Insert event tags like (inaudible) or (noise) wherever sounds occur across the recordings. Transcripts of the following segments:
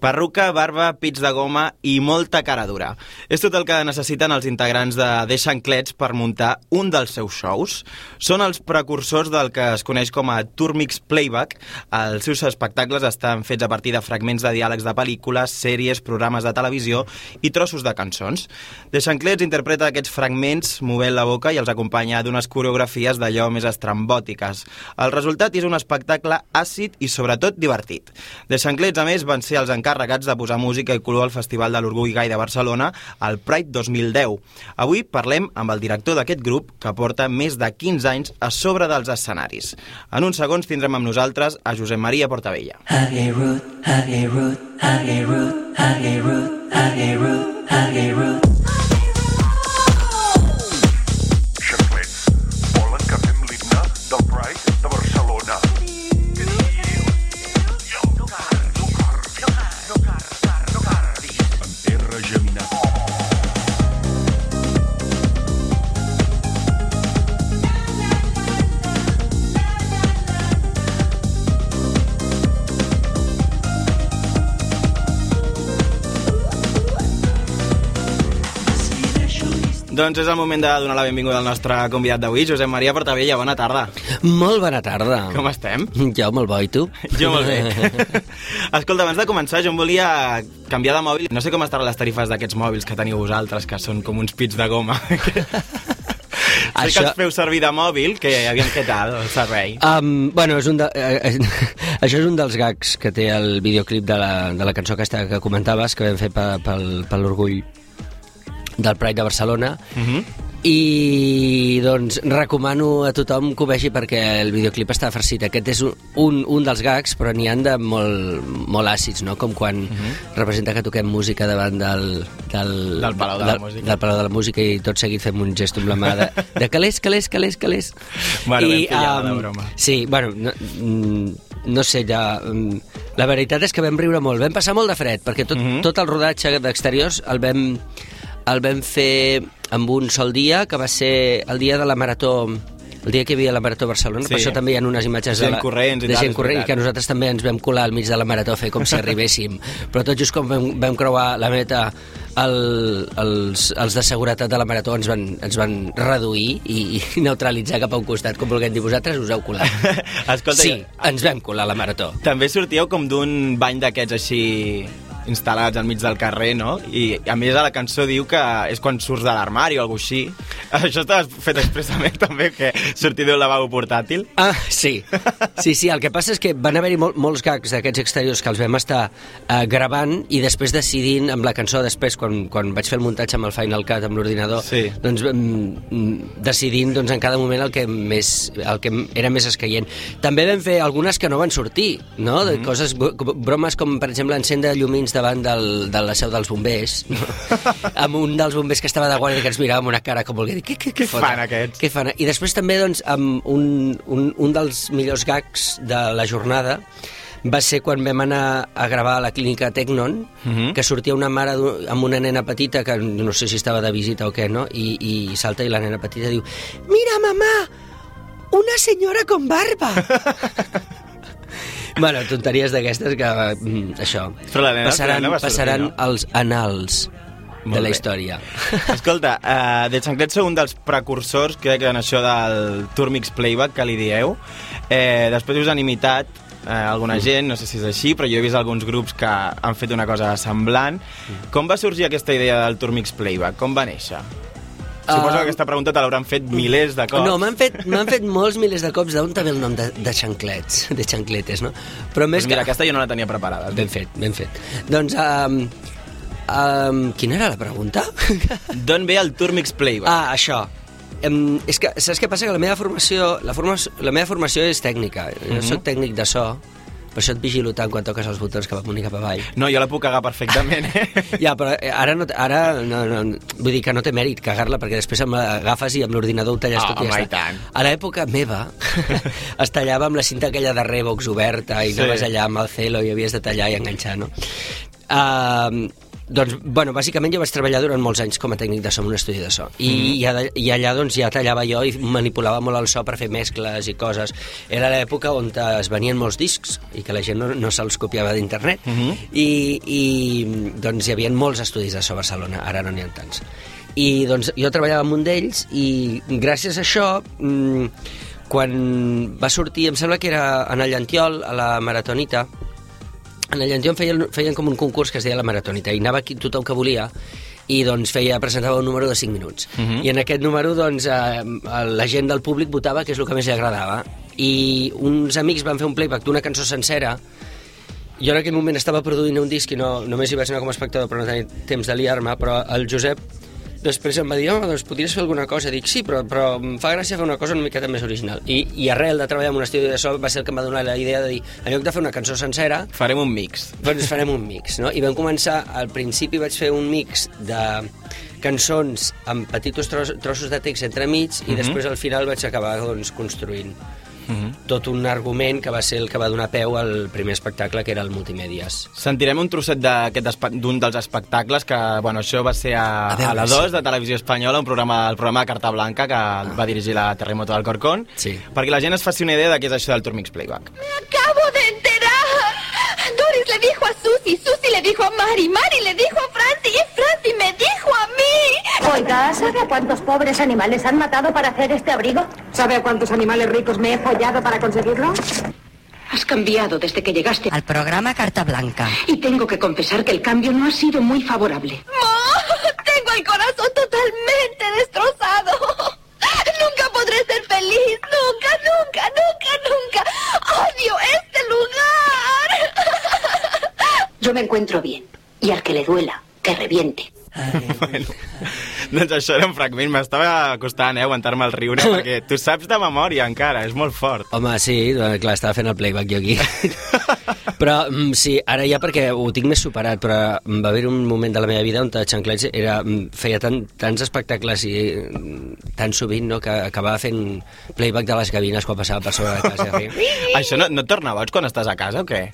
Perruca, barba, pits de goma i molta cara dura. És tot el que necessiten els integrants de The Xanclets per muntar un dels seus shows. Són els precursors del que es coneix com a Turmix Playback. Els seus espectacles estan fets a partir de fragments de diàlegs de pel·lícules, sèries, programes de televisió i trossos de cançons. The Xanclets interpreta aquests fragments movent la boca i els acompanya d'unes coreografies d'allò més estrambòtiques. El resultat és un espectacle àcid i sobretot divertit. The Xanclets, a més, van ser els encarregats encarregats de posar música i color al Festival de l'Orgull Gai de Barcelona, al Pride 2010. Avui parlem amb el director d'aquest grup, que porta més de 15 anys a sobre dels escenaris. En uns segons tindrem amb nosaltres a Josep Maria Portavella. Hague root, hague root, hague hague root, hague root. Doncs és el moment de donar la benvinguda al nostre convidat d'avui, Josep Maria Portavella. Bona tarda. Molt bona tarda. Com estem? Jo molt bo, i tu? Jo molt bé. (laughs) Escolta, abans de començar, jo em volia canviar de mòbil. No sé com estaran les tarifes d'aquests mòbils que teniu vosaltres, que són com uns pits de goma. (laughs) Sé Això... que els feu servir de mòbil, que aviam què tal el servei. Um, bueno, és un de, eh, (laughs) això és un dels gags que té el videoclip de la, de la cançó aquesta que comentaves, que vam fer per, per, per l'Orgull del Pride de Barcelona uh mhm. -huh. i doncs recomano a tothom que ho vegi perquè el videoclip està farcit aquest és un, un dels gags però n'hi han de molt, molt àcids no? com quan uh mhm. -huh. representa que toquem música davant del, del, del Palau de la Música del Palau de la Música i tot seguit fem un gest amb la mà de, de calés, calés, calés, calés bueno, I, um, la broma sí, bueno no, mm, no sé, ja... Mm, la veritat és que vam riure molt. Vam passar molt de fred, perquè tot, uh mhm. -huh. tot el rodatge d'exteriors el vam el vam fer amb un sol dia, que va ser el dia de la marató el dia que hi havia la Marató Barcelona, sí. per això també hi ha unes imatges de, la, corrents de gent corrent, que nosaltres també ens vam colar al mig de la Marató a fer com si (laughs) arribéssim. Però tot just com vam, vam creuar la meta, el, els, els de seguretat de la Marató ens van, ens van reduir i, i neutralitzar cap a un costat, com volguem dir, vosaltres us heu colat. (laughs) Escolta, sí, ens vam colar a la Marató. També sortíeu com d'un bany d'aquests així instal·lats al mig del carrer, no? I a més a la cançó diu que és quan surts de l'armari o alguna així. (laughs) Això està fet expressament (laughs) també, que sortir del lavabo portàtil? Ah, sí. Sí, sí, el que passa és que van haver-hi mol, molts gags d'aquests exteriors que els vam estar uh, gravant i després decidint amb la cançó, després, quan, quan vaig fer el muntatge amb el Final Cut, amb l'ordinador, sí. doncs um, decidint doncs, en cada moment el que, més, el que era més escaient. També vam fer algunes que no van sortir, no? De mm -hmm. coses, bromes com, per exemple, encendre llumins anys davant del, de la seu dels bombers, no? (laughs) amb un dels bombers que estava de guàrdia que ens mirava amb una cara com volgué dir, què, què, què, què fan aquests? Què fan? I després també, doncs, amb un, un, un dels millors gags de la jornada va ser quan vam anar a gravar a la clínica Tecnon, uh mhm. -huh. que sortia una mare amb una nena petita, que no sé si estava de visita o què, no? I, i salta i la nena petita diu «Mira, mamà, una senyora con barba!» (laughs) bueno, tonteries d'aquestes que, mm, això, Però la nena, passaran, la passaran no? als anals Molt de la bé. història. (laughs) Escolta, uh, de Xanclet sou un dels precursors, crec que en això del Turmix Playback que li dieu. Eh, després us han imitat eh, alguna mm. gent, no sé si és així, però jo he vist alguns grups que han fet una cosa semblant. Mm. Com va sorgir aquesta idea del Turmix Playback? Com va néixer? Suposo que aquesta pregunta te l'hauran fet milers de cops. No, m'han fet, fet molts milers de cops d'on també el nom de, de xanclets, de xancletes, no? Però més pues mira, que... aquesta jo no la tenia preparada. Ben fet, ben fet. Doncs, um, um, quina era la pregunta? (laughs) D'on ve el Turmix Playback? Ah, això. Um, és que, saps què passa? Que la meva formació, la, formació, la meva formació és tècnica. Jo uh mhm. -huh. soc tècnic de so, per això et vigilo tant quan toques els botons cap amunt i cap avall. No, jo la puc cagar perfectament, eh? (laughs) ja, però eh, ara, no, ara no, no, vull dir que no té mèrit cagar-la, perquè després amb l'agafes i amb l'ordinador ho talles oh, tot i ja està. A l'època meva (laughs) es tallava amb la cinta aquella de Revox oberta i sí. anaves allà amb el celo i havies de tallar i enganxar, no? Uh, doncs, bueno, bàsicament jo vaig treballar durant molts anys com a tècnic de so en un estudi de so. I, mm. i, i allà doncs ja tallava jo i manipulava molt el so per fer mescles i coses. Era l'època on es venien molts discs i que la gent no, no se'ls copiava d'internet. Mm -hmm. I, I doncs hi havia molts estudis de so a Barcelona, ara no n'hi ha tants. I doncs jo treballava amb un d'ells i gràcies a això... Mmm, quan va sortir, em sembla que era en el Llantiol, a la Maratonita, en el Llantió feien, feien com un concurs que es deia la Maratonita i anava aquí tothom que volia i doncs feia, presentava un número de 5 minuts. Uh mhm. -huh. I en aquest número doncs, eh, la gent del públic votava què és el que més li agradava. I uns amics van fer un playback d'una cançó sencera jo en aquell moment estava produint un disc i no, només hi vaig anar com a espectador per no tenir temps de liar-me, però el Josep Després em va dir, home, doncs podries fer alguna cosa. Dic, sí, però, però em fa gràcia fer una cosa una miqueta més original. I, i arrel de treballar en un estudi de so va ser el que em va donar la idea de dir, en lloc de fer una cançó sencera... Farem un mix. Doncs farem un mix, no? I vam començar, al principi vaig fer un mix de cançons amb petits trossos de text entremig i mm -hmm. després al final vaig acabar doncs, construint uh mhm. -huh. tot un argument que va ser el que va donar peu al primer espectacle, que era el Multimèdies. Sentirem un trosset d'un dels espectacles, que bueno, això va ser a, a, veure, a la 2 sí. de Televisió Espanyola, un programa, el programa de Carta Blanca, que ah. va dirigir la Terremoto del Corcón, sí. perquè la gent es faci una idea de què és això del Turmix Playback. Dijo a Susi, Susi le dijo a Mari, Mari le dijo a Franci y Franci me dijo a mí. Oiga, ¿sabe a cuántos pobres animales han matado para hacer este abrigo? ¿Sabe a cuántos animales ricos me he follado para conseguirlo? Has cambiado desde que llegaste al programa Carta Blanca. Y tengo que confesar que el cambio no ha sido muy favorable. Tengo el corazón totalmente destrozado. Nunca podré ser feliz. Me encuentro bien. Y al que le duela, que reviente. bueno, doncs això era un fragment. M'estava costant, eh, aguantar-me el riure, (laughs) perquè tu saps de memòria encara, és molt fort. Home, sí, doncs, clar, estava fent el playback jo aquí. (laughs) però mm, sí, ara ja perquè ho tinc més superat, però va haver un moment de la meva vida on Xanclets era, mm, feia tan, tants espectacles i mm, tan sovint no, que acabava fent playback de les gavines quan passava per sobre de casa. (laughs) Això no, no et torna boig quan estàs a casa o què?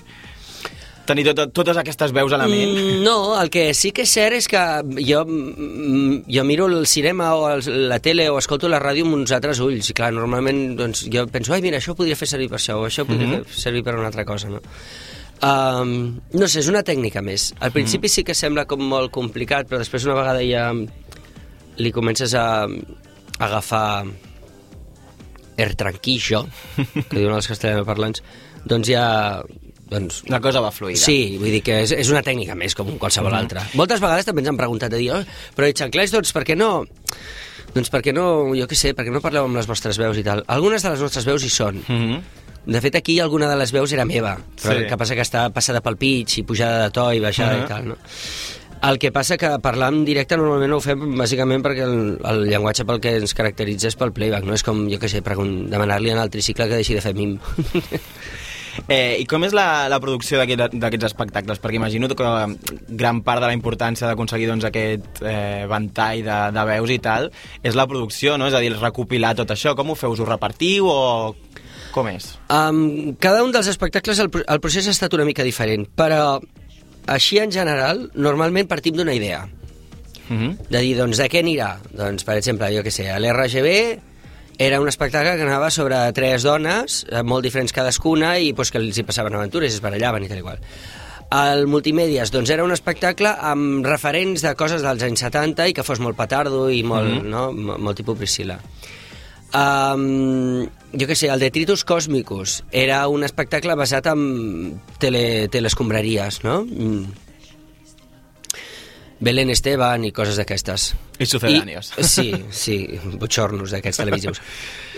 Tenir tot, totes aquestes veus a la ment? Mm, no, el que sí que és cert és que jo, mm, jo miro el cinema o el, la tele o escolto la ràdio amb uns altres ulls. I clar, normalment doncs, jo penso, ai, mira, això podria fer servir per això, o això podria mm -hmm. fer servir per una altra cosa, no? Um, no sé, és una tècnica més. Al principi mm. sí que sembla com molt complicat, però després una vegada ja li comences a, a agafar er tranquillo, que diuen els castellanoparlants, doncs ja doncs... La cosa va fluida. Sí, vull dir que és, és una tècnica més com qualsevol mm. altra. Moltes vegades també ens han preguntat de dir, oh, però xanclers, doncs per què no... Doncs per què no, jo què sé, per què no parleu amb les vostres veus i tal? Algunes de les nostres veus hi són. Mm -hmm. De fet, aquí alguna de les veus era meva, però sí. el que passa que està passada pel pitch i pujada de to i baixada uh -huh. i tal, no? El que passa que parlar en directe normalment ho fem bàsicament perquè el, el llenguatge pel que ens caracteritza és pel playback, no és com, jo què sé, demanar-li en el tricicle que deixi de fer mim. (laughs) Eh, I com és la, la producció d'aquests espectacles? Perquè imagino que gran part de la importància d'aconseguir doncs, aquest eh, ventall de, de veus i tal és la producció, no? És a dir, recopilar tot això. Com ho feu? Us ho repartiu o com és? Um, cada un dels espectacles el, el procés ha estat una mica diferent, però així en general, normalment partim d'una idea. Uh mhm. -huh. De dir, doncs, de què anirà? Doncs, per exemple, jo que sé, a l'RGB era un espectacle que anava sobre tres dones, eh, molt diferents cadascuna, i pues, que els hi passaven aventures, es barallaven i tal igual. El Multimèdies doncs, era un espectacle amb referents de coses dels anys 70 i que fos molt petardo i molt, mm -hmm. no? molt tipus Priscila. Um, jo què sé, el Detritus Cosmicus era un espectacle basat en tele, telescombraries, no? Mm Belén Esteban i coses d'aquestes. I sucedànios. I, sí, sí, botxornos d'aquests televisius.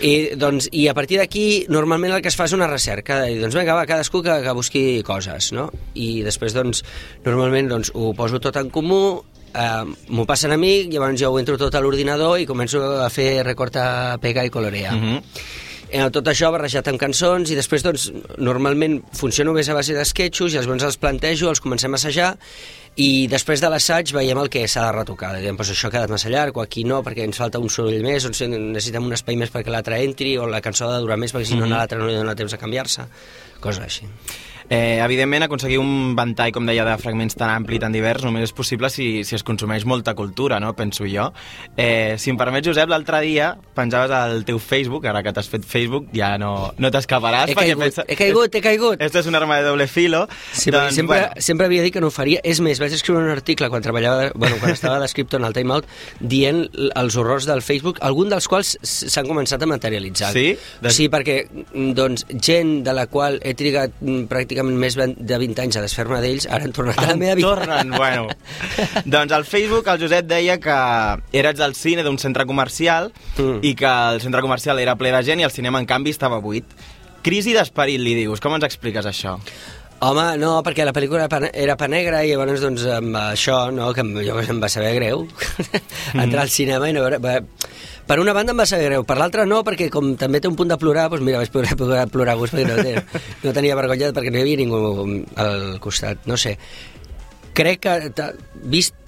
I, doncs, I a partir d'aquí, normalment el que es fa és una recerca, i doncs vinga, va, cadascú que, que busqui coses, no? I després, doncs, normalment doncs, ho poso tot en comú, eh, m'ho passen a mi, llavors jo ho entro tot a l'ordinador i començo a fer recorta, pega i colorea. Mm -hmm eh, tot això barrejat amb cançons i després doncs normalment funciona més a base d'esquetxos i llavors els plantejo, els comencem a assajar i després de l'assaig veiem el que s'ha de retocar. Diem, pues això ha quedat massa llarg, o aquí no, perquè ens falta un soroll més, o necessitem un espai més perquè l'altre entri, o la cançó ha de durar més perquè si no mm -hmm. l'altre no li dona temps a canviar-se, coses així. Eh, evidentment, aconseguir un ventall, com deia, de fragments tan ampli i tan divers només és possible si, si es consumeix molta cultura, no? penso jo. Eh, si em permets, Josep, l'altre dia penjaves al teu Facebook, ara que t'has fet Facebook, ja no, no t'escaparàs. He caigut, pensa... he caigut, he caigut. Esto és un arma de doble filo. Sí, doncs, sempre, bueno. sempre havia dit que no ho faria. És més, vaig escriure un article quan treballava, bueno, quan estava d'escriptor en el Time Out, dient els horrors del Facebook, algun dels quals s'han començat a materialitzar. Sí? Des... Sí, perquè doncs, gent de la qual he trigat mm, pràcticament pràcticament més de 20 anys a desfer-me d'ells, ara han tornat a la meva vida. Tornen, bueno. (laughs) doncs al Facebook el Josep deia que eres del cine d'un centre comercial mm. i que el centre comercial era ple de gent i el cinema, en canvi, estava buit. Crisi d'esperit, li dius. Com ens expliques això? Home, no, perquè la pel·lícula era pa negra i llavors doncs amb això, no, que jo em va saber greu, mm. (laughs) entrar al cinema i no veure... Per una banda em va saber greu, per l'altra no, perquè com també té un punt de plorar, doncs mira, vaig poder, plorar a gust perquè no, no tenia vergonya perquè no hi havia ningú al costat, no sé. Crec que, vist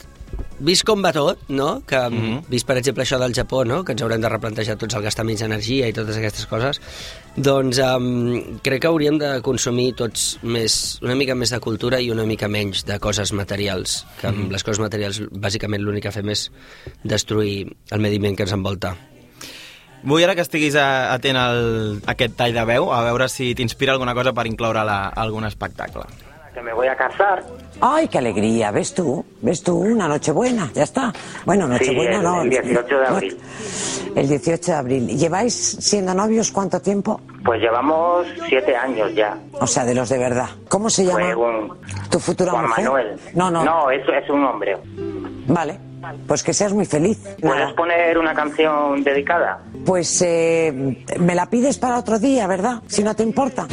vist com va tot, no? que mm -hmm. vist per exemple això del Japó, no? que ens haurem de replantejar tots el gastar menys energia i totes aquestes coses, doncs um, crec que hauríem de consumir tots més, una mica més de cultura i una mica menys de coses materials, que amb mm -hmm. les coses materials bàsicament l'únic que fem és destruir el medi ambient que ens envolta. Vull ara que estiguis atent a aquest tall de veu, a veure si t'inspira alguna cosa per incloure-la a algun espectacle. Que me voy a casar ¡Ay, qué alegría! ¿Ves tú? ¿Ves tú? Una Nochebuena, ya está. Bueno, Nochebuena sí, no. El 18 de abril. El 18 de abril. ¿Lleváis siendo novios cuánto tiempo? Pues llevamos siete años ya. O sea, de los de verdad. ¿Cómo se llama? Un... ¿Tu futuro Juan Manuel. No, no. No, es, es un hombre. Vale. Pues que seas muy feliz. ¿Puedes poner una canción dedicada? Pues eh, me la pides para otro día, ¿verdad? Si no te importa.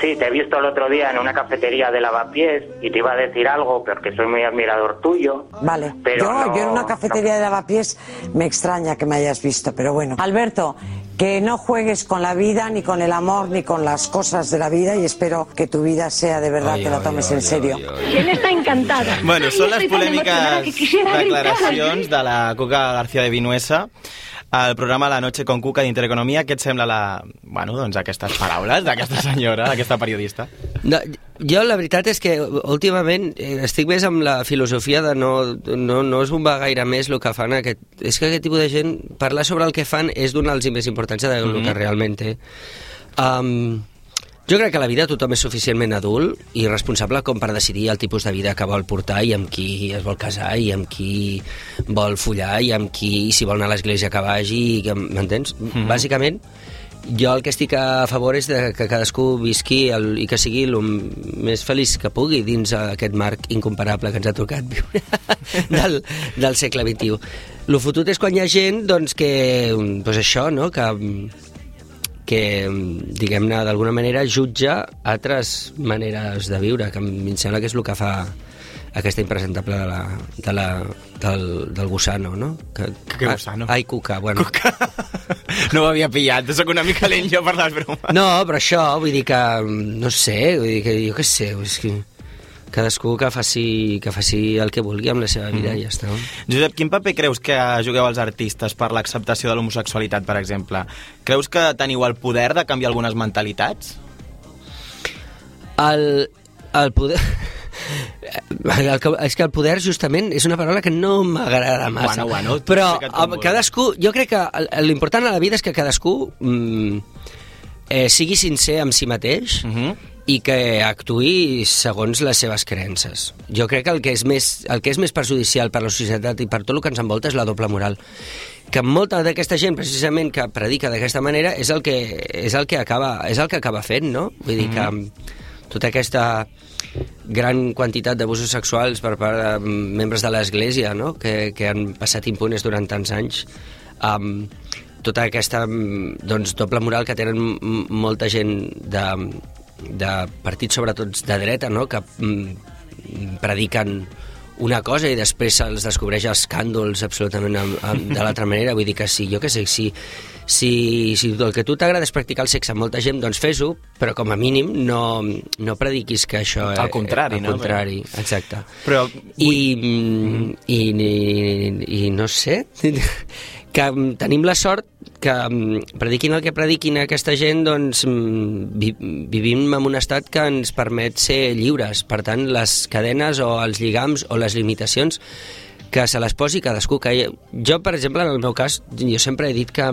Sí, te he visto el otro día en una cafetería de lavapiés y te iba a decir algo porque soy muy admirador tuyo. Vale. Pero yo, no, yo en una cafetería no. de lavapiés me extraña que me hayas visto, pero bueno. Alberto, que no juegues con la vida, ni con el amor, ni con las cosas de la vida y espero que tu vida sea de verdad, ay, que la tomes ay, en serio. Él está encantada. Bueno, són les polèmiques declaracions de la Cuca García de Vinuesa al programa La Noche con Cuca d'Intereconomia. Què et sembla la, bueno, doncs aquestes paraules d'aquesta senyora, d'aquesta periodista? No, jo la veritat és que últimament eh, estic més amb la filosofia de no, no, no es bombar gaire més el que fan aquest... És que aquest tipus de gent, parlar sobre el que fan és donar-los més importància del mm -hmm. que realment té. Um, jo crec que a la vida tothom és suficientment adult i responsable com per decidir el tipus de vida que vol portar i amb qui es vol casar i amb qui vol follar i amb qui, i si vol anar a l'església que vagi, m'entens? Mm -hmm. Bàsicament, jo el que estic a favor és de que cadascú visqui el, i que sigui el més feliç que pugui dins aquest marc incomparable que ens ha tocat viure (laughs) del, del segle XXI. El fotut és quan hi ha gent doncs, que, doncs això, no? que, que diguem-ne, d'alguna manera jutja altres maneres de viure, que em sembla que és el que fa aquesta impresentable de la, de la, del, del gusano, no? Que, que gusano? Ai, cuca, bueno. Cuca. (laughs) No ho havia pillat, soc una mica lent jo per les bromes. No, però això, vull dir que, no sé, vull dir que jo què sé, és que cadascú que faci, que faci el que vulgui amb la seva vida mm. i ja està. Josep, quin paper creus que jugueu els artistes per l'acceptació de l'homosexualitat, per exemple? Creus que teniu el poder de canviar algunes mentalitats? El, el poder... El, que, és que el poder justament és una paraula que no m'agrada massa bueno, bueno, però cadascú jo crec que l'important a la vida és que cadascú mm, eh, sigui sincer amb si mateix uh Mhm. -huh i que actuï segons les seves creences. Jo crec que el que és més, el que és més perjudicial per la societat i per tot el que ens envolta és la doble moral que molta d'aquesta gent precisament que predica d'aquesta manera és el que és el que acaba és el que acaba fent, no? Vull dir que Mhm. tota aquesta gran quantitat d'abusos sexuals per part de membres de l'Església, no? que, que han passat impunes durant tants anys, um, tota aquesta doncs, doble moral que tenen molta gent de, de partits, sobretot de dreta, no? que mm, prediquen una cosa i després se'ls descobreix escàndols absolutament amb, amb, de l'altra manera. Vull dir que sí, jo què sé, si, si, si el que tu t'agrada és practicar el sexe amb molta gent, doncs fes-ho, però com a mínim no, no prediquis que això... Al contrari, al no? contrari, exacte. Però I, mm, i, i, i no sé, (laughs) que tenim la sort que mm, prediquin el que prediquin aquesta gent, doncs mm, vi, vivim en un estat que ens permet ser lliures. Per tant, les cadenes o els lligams o les limitacions que se les posi cadascú. Que jo, per exemple, en el meu cas, jo sempre he dit que,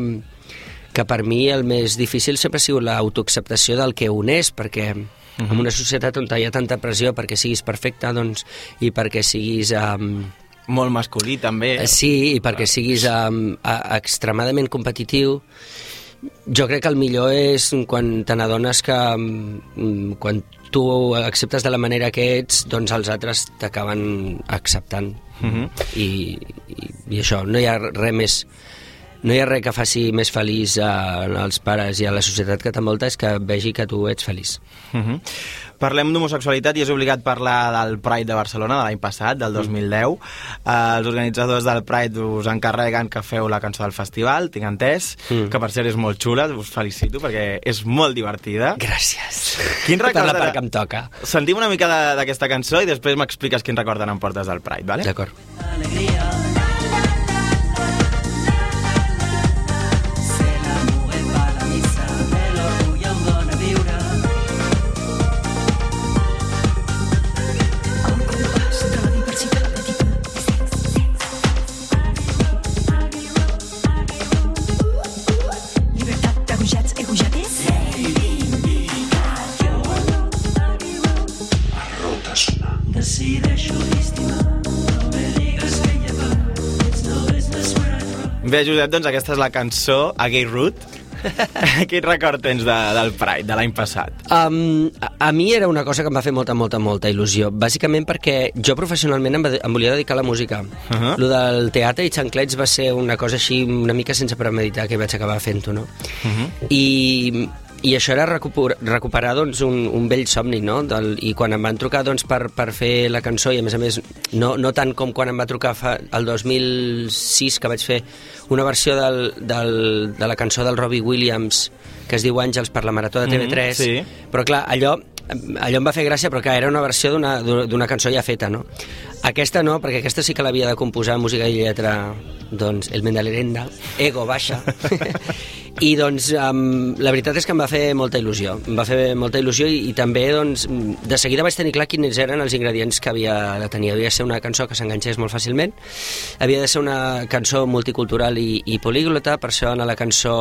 que per mi el més difícil sempre ha sigut l'autoacceptació del que un és, perquè en una societat on hi ha tanta pressió perquè siguis perfecte doncs, i perquè siguis... Um, molt masculí també. Eh, sí, i perquè siguis um, extremadament competitiu jo crec que el millor és quan te n'adones que um, quan tu acceptes de la manera que ets, doncs els altres t'acaben acceptant. Uh -huh. I, i, I això, no hi ha res més no hi ha res que faci més feliç a, als pares i a la societat que t'envolta és que vegi que tu ets feliç. Uh -huh. Parlem d'homosexualitat i és obligat parlar del Pride de Barcelona de l'any passat, del 2010. Mm. Uh, els organitzadors del Pride us encarreguen que feu la cançó del festival, tinc entès, mm. que per cert és molt xula, us felicito perquè és molt divertida. Gràcies. Quin record... (laughs) Per la part que em toca. Sentim una mica d'aquesta cançó i després m'expliques quin record en portes del Pride, vale? D'acord. Alegria. Bé, Josep, doncs aquesta és la cançó A Gay Root. (laughs) Quin record tens de, del Pride, de l'any passat? Um, a, a mi era una cosa que em va fer molta, molta, molta il·lusió. Bàsicament perquè jo professionalment em, em volia dedicar a la música. Uh -huh. Lo del teatre i xanclets va ser una cosa així una mica sense premeditar que vaig acabar fent-ho, no? Uh -huh. I i això era recuperar, recuperar doncs, un, un vell somni, no? Del, I quan em van trucar doncs, per, per fer la cançó, i a més a més, no, no tant com quan em va trucar fa, el 2006, que vaig fer una versió del, del, de la cançó del Robbie Williams, que es diu Àngels per la Marató de TV3, mm, sí. però clar, allò, allò em va fer gràcia, però que era una versió d'una cançó ja feta, no? Aquesta no, perquè aquesta sí que l'havia de composar música i lletra, doncs, el Mendalerenda, ego baixa, (laughs) I doncs um, la veritat és que em va fer molta il·lusió. Em va fer molta il·lusió i, i també doncs, de seguida vaig tenir clar quins eren els ingredients que havia de tenir. Havia de ser una cançó que s'enganxés molt fàcilment, havia de ser una cançó multicultural i, i políglota, per això en la cançó...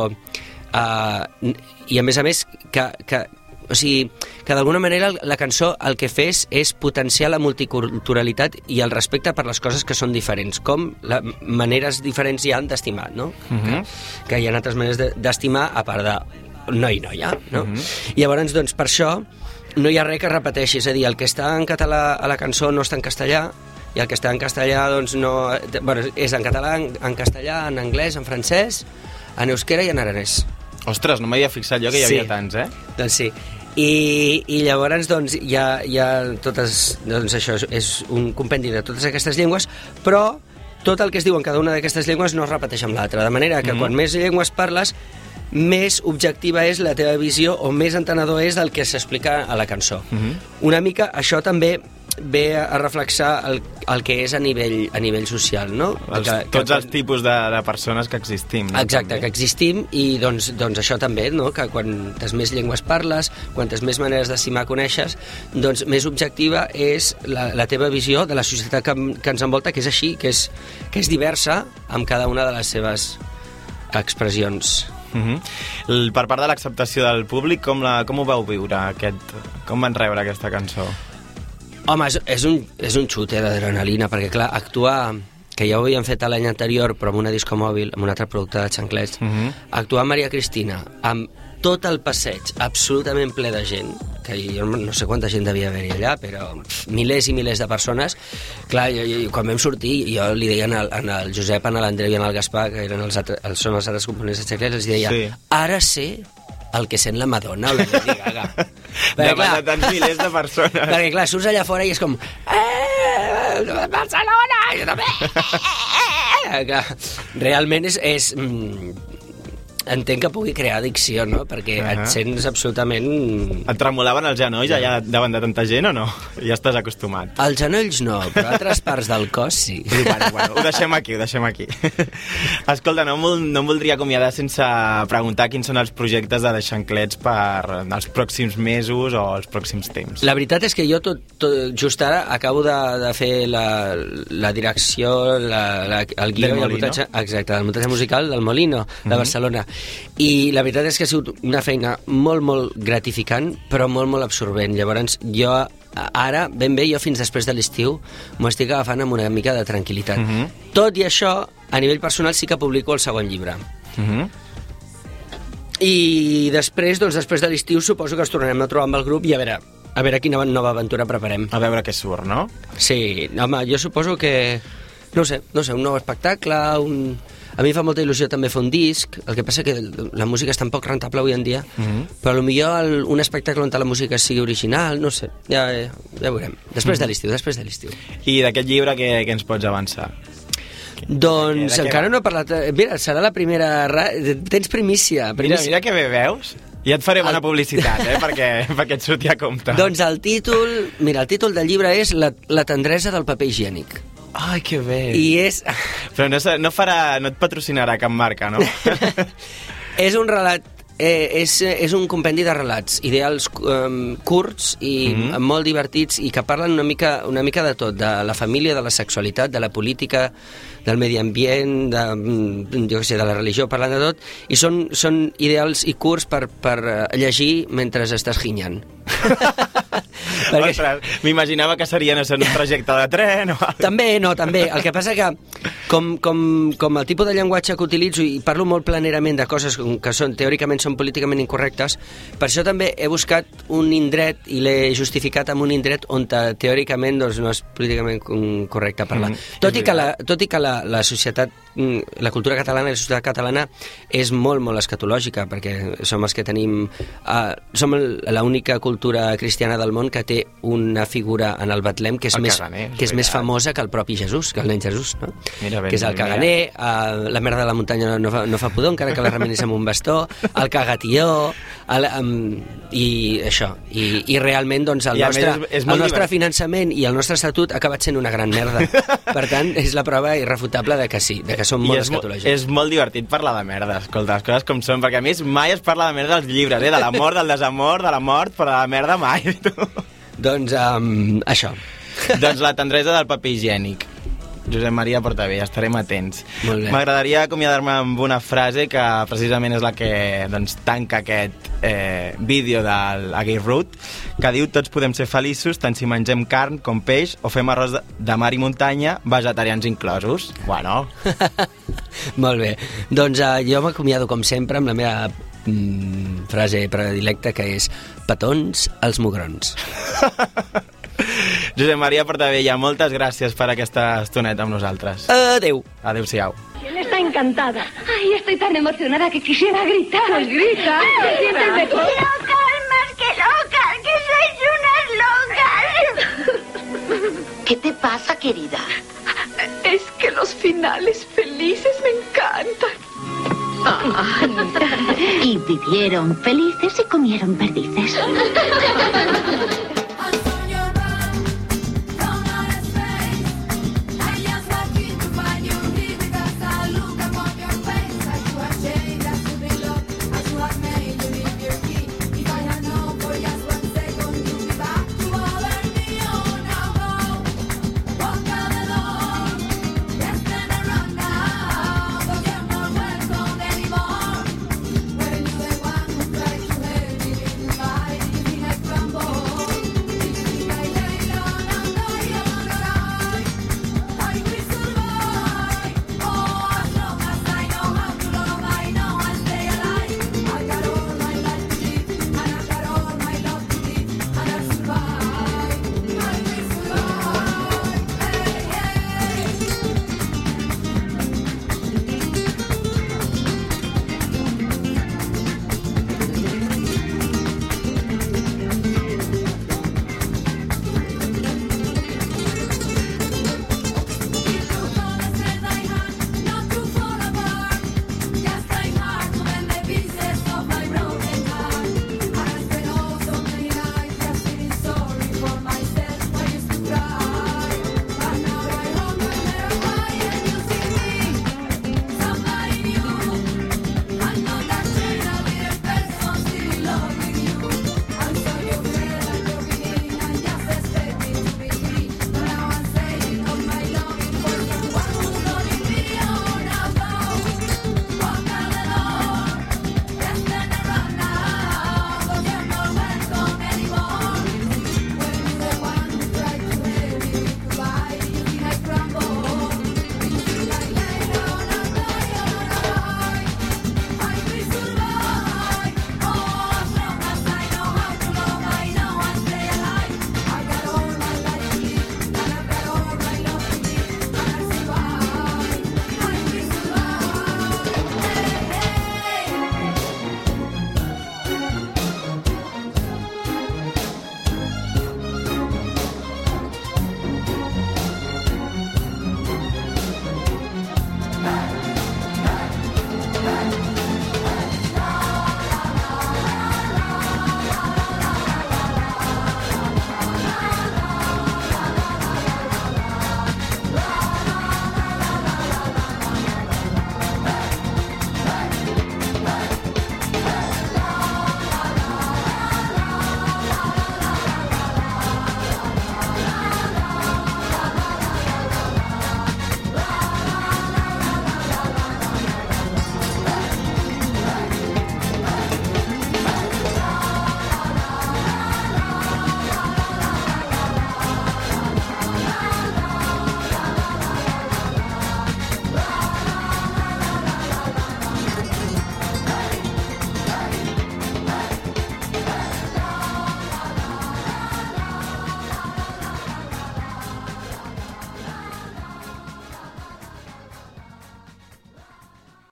Uh, I a més a més que, que o sigui, que d'alguna manera la cançó el que fes és potenciar la multiculturalitat i el respecte per les coses que són diferents, com la, maneres diferents hi han d'estimar, no? Uh -huh. que, mhm. que hi ha altres maneres d'estimar a part de noi i noia, no? Uh mhm. -huh. I llavors, doncs, per això no hi ha res que repeteixi, és a dir, el que està en català a la cançó no està en castellà, i el que està en castellà doncs no... Bueno, és en català, en, en castellà, en anglès, en francès, en euskera i en aranès. Ostres, no m'havia fixat jo que hi havia sí. tants, eh? Doncs sí. I, i llavors doncs, hi, ha, hi ha totes, doncs això és un compendi de totes aquestes llengües, però tot el que es diu en cada una d'aquestes llengües no es repeteix amb l'altra, de manera que mm -hmm. quan més llengües parles, més objectiva és la teva visió o més entenedor és del que s'explica a la cançó. Mm -hmm. Una mica això també ve a reflexar el, el que és a nivell, a nivell social, no? Els, que, que, tots els tipus de, de persones que existim. No? Exacte, també. que existim i doncs, doncs això també, no? que quantes més llengües parles, quantes més maneres d'estimar coneixes, doncs més objectiva és la, la teva visió de la societat que, que ens envolta, que és així, que és, que és diversa amb cada una de les seves expressions. Uh mhm. -huh. Per part de l'acceptació del públic, com, la, com ho vau viure? Aquest, com van rebre aquesta cançó? Home, és, és, un, és un xute d'adrenalina, perquè clar, actuar que ja ho havíem fet l'any anterior, però amb una disco mòbil, amb un altre producte de xanclets, uh mhm. -huh. actuar amb Maria Cristina, amb tot el passeig absolutament ple de gent, que jo no sé quanta gent devia haver-hi allà, però milers i milers de persones. Clar, jo, jo, quan vam sortir, jo li deia al, al Josep, a l'Andreu i al Gaspar, que eren els, altres, els, són els altres components de xanclets, els deia, sí. ara sé el que sent la Madonna o la Lady Gaga. (laughs) perquè, Davant de tants milers de persones. (laughs) Perquè, clar, surts allà fora i és com... Eh, Barcelona! Jo també! (laughs) realment és... és mm, entenc que pugui crear addicció, no? Perquè uh. -huh. et sents absolutament... Et tremolaven els genolls allà davant de tanta gent o no? Ja estàs acostumat. Els genolls no, però altres parts del cos sí. Sí, bueno, bueno, ho deixem aquí, ho deixem aquí. Escolta, no no em voldria acomiadar sense preguntar quins són els projectes de Deixanclets per els pròxims mesos o els pròxims temps. La veritat és que jo tot, tot just ara acabo de, de fer la, la direcció, la, la, el guió Del i el muntatge, exacte, el muntatge musical del Molino, de Mhm. Barcelona. I la veritat és que ha sigut una feina molt, molt gratificant, però molt, molt absorbent. Llavors, jo ara, ben bé, jo fins després de l'estiu m'ho estic agafant amb una mica de tranquil·litat. Mhm. Tot i això, a nivell personal sí que publico el segon llibre. Uh -huh. I després, doncs, després de l'estiu, suposo que ens tornarem a trobar amb el grup i a veure, a veure quina nova aventura preparem. A veure què surt, no? Sí, home, jo suposo que... No sé, no sé, un nou espectacle, un... A mi fa molta il·lusió també fer un disc, el que passa que la música és tan poc rentable avui en dia, Mhm. però potser el, un espectacle on la música sigui original, no sé, ja, ja, ja veurem. Després Mhm. de l'estiu, després de l'estiu. I d'aquest llibre què, què ens pots avançar? Doncs què encara no he parlat... Mira, serà la primera... Ra... Tens primícia. Mira, primícia. mira que bé veus. Ja et faré bona El- publicitat, eh? perquè, (laughs) perquè et surti a compte. Doncs el títol... Mira, el títol del llibre és La, la tendresa del paper higiènic. Ai, que bé. I és... Però no, no, farà, no et patrocinarà cap marca, no? (laughs) és un relat eh, és, és un compendi de relats ideals um, curts i mm. -hmm. molt divertits i que parlen una mica, una mica de tot, de la família, de la sexualitat, de la política, del medi ambient, de, mm, jo sé, de la religió, parlant de tot, i són, són ideals i curts per, per eh, llegir mentre estàs ginyant. (laughs) Perquè- Ostres, m'imaginava que sé, en un trajecte de tren o... També, no, també. El que passa que, com, com, com el tipus de llenguatge que utilitzo i parlo molt planerament de coses que són, teòricament són políticament incorrectes, per això també he buscat un indret i l'he justificat amb un indret on te, teòricament doncs, no és políticament correcte parlar. Mm, tot, i que la, tot i que la, la societat, la cultura catalana i la societat catalana és molt, molt escatològica, perquè som els que tenim... Uh, som l'única cultura cristiana del món que té una figura en el Betlem que és, El més, caganer, que és més famosa que el propi Jesús, que el nen Jesús, no? Mira, ben que és el caganer, uh, la merda de la muntanya no fa, no fa pudor, encara que la remenis amb un bastó, el cagatió, el, um, i això. I, I realment, doncs, el I nostre, és- és el nostre finançament i el nostre estatut ha acabat sent una gran merda. per tant, és la prova irrefutable de que sí, de que I molt escatològics. és molt divertit parlar de merda, escolta, les coses com són, perquè a més mai es parla de merda als llibres, eh? de l'amor, del desamor, de la mort, però de la merda mai. (laughs) tu. Doncs um, això. doncs la tendresa del paper higiènic. Josep Maria Portavell, estarem atents. M'agradaria acomiadar-me amb una frase que precisament és la que doncs, tanca aquest eh, vídeo del Aguirre Root, que diu tots podem ser feliços tant si mengem carn com peix o fem arròs de, mar i muntanya, vegetarians inclosos. Bueno, (laughs) Molt bé. Doncs uh, jo m'acomiado, com sempre, amb la meva mm, frase predilecta, que és petons als mugrons. (laughs) Josep Maria Portavella, moltes gràcies per aquesta estoneta amb nosaltres. Adeu. Adéu-siau. Está encantada. Ay, estoy tan emocionada que quisiera gritar. Pues grita. ¡Locas, más que locas! ¡Que sois unas locas! ¿Qué te pasa, querida? Es que los finales felices me encantan. Y vivieron felices y comieron perdices.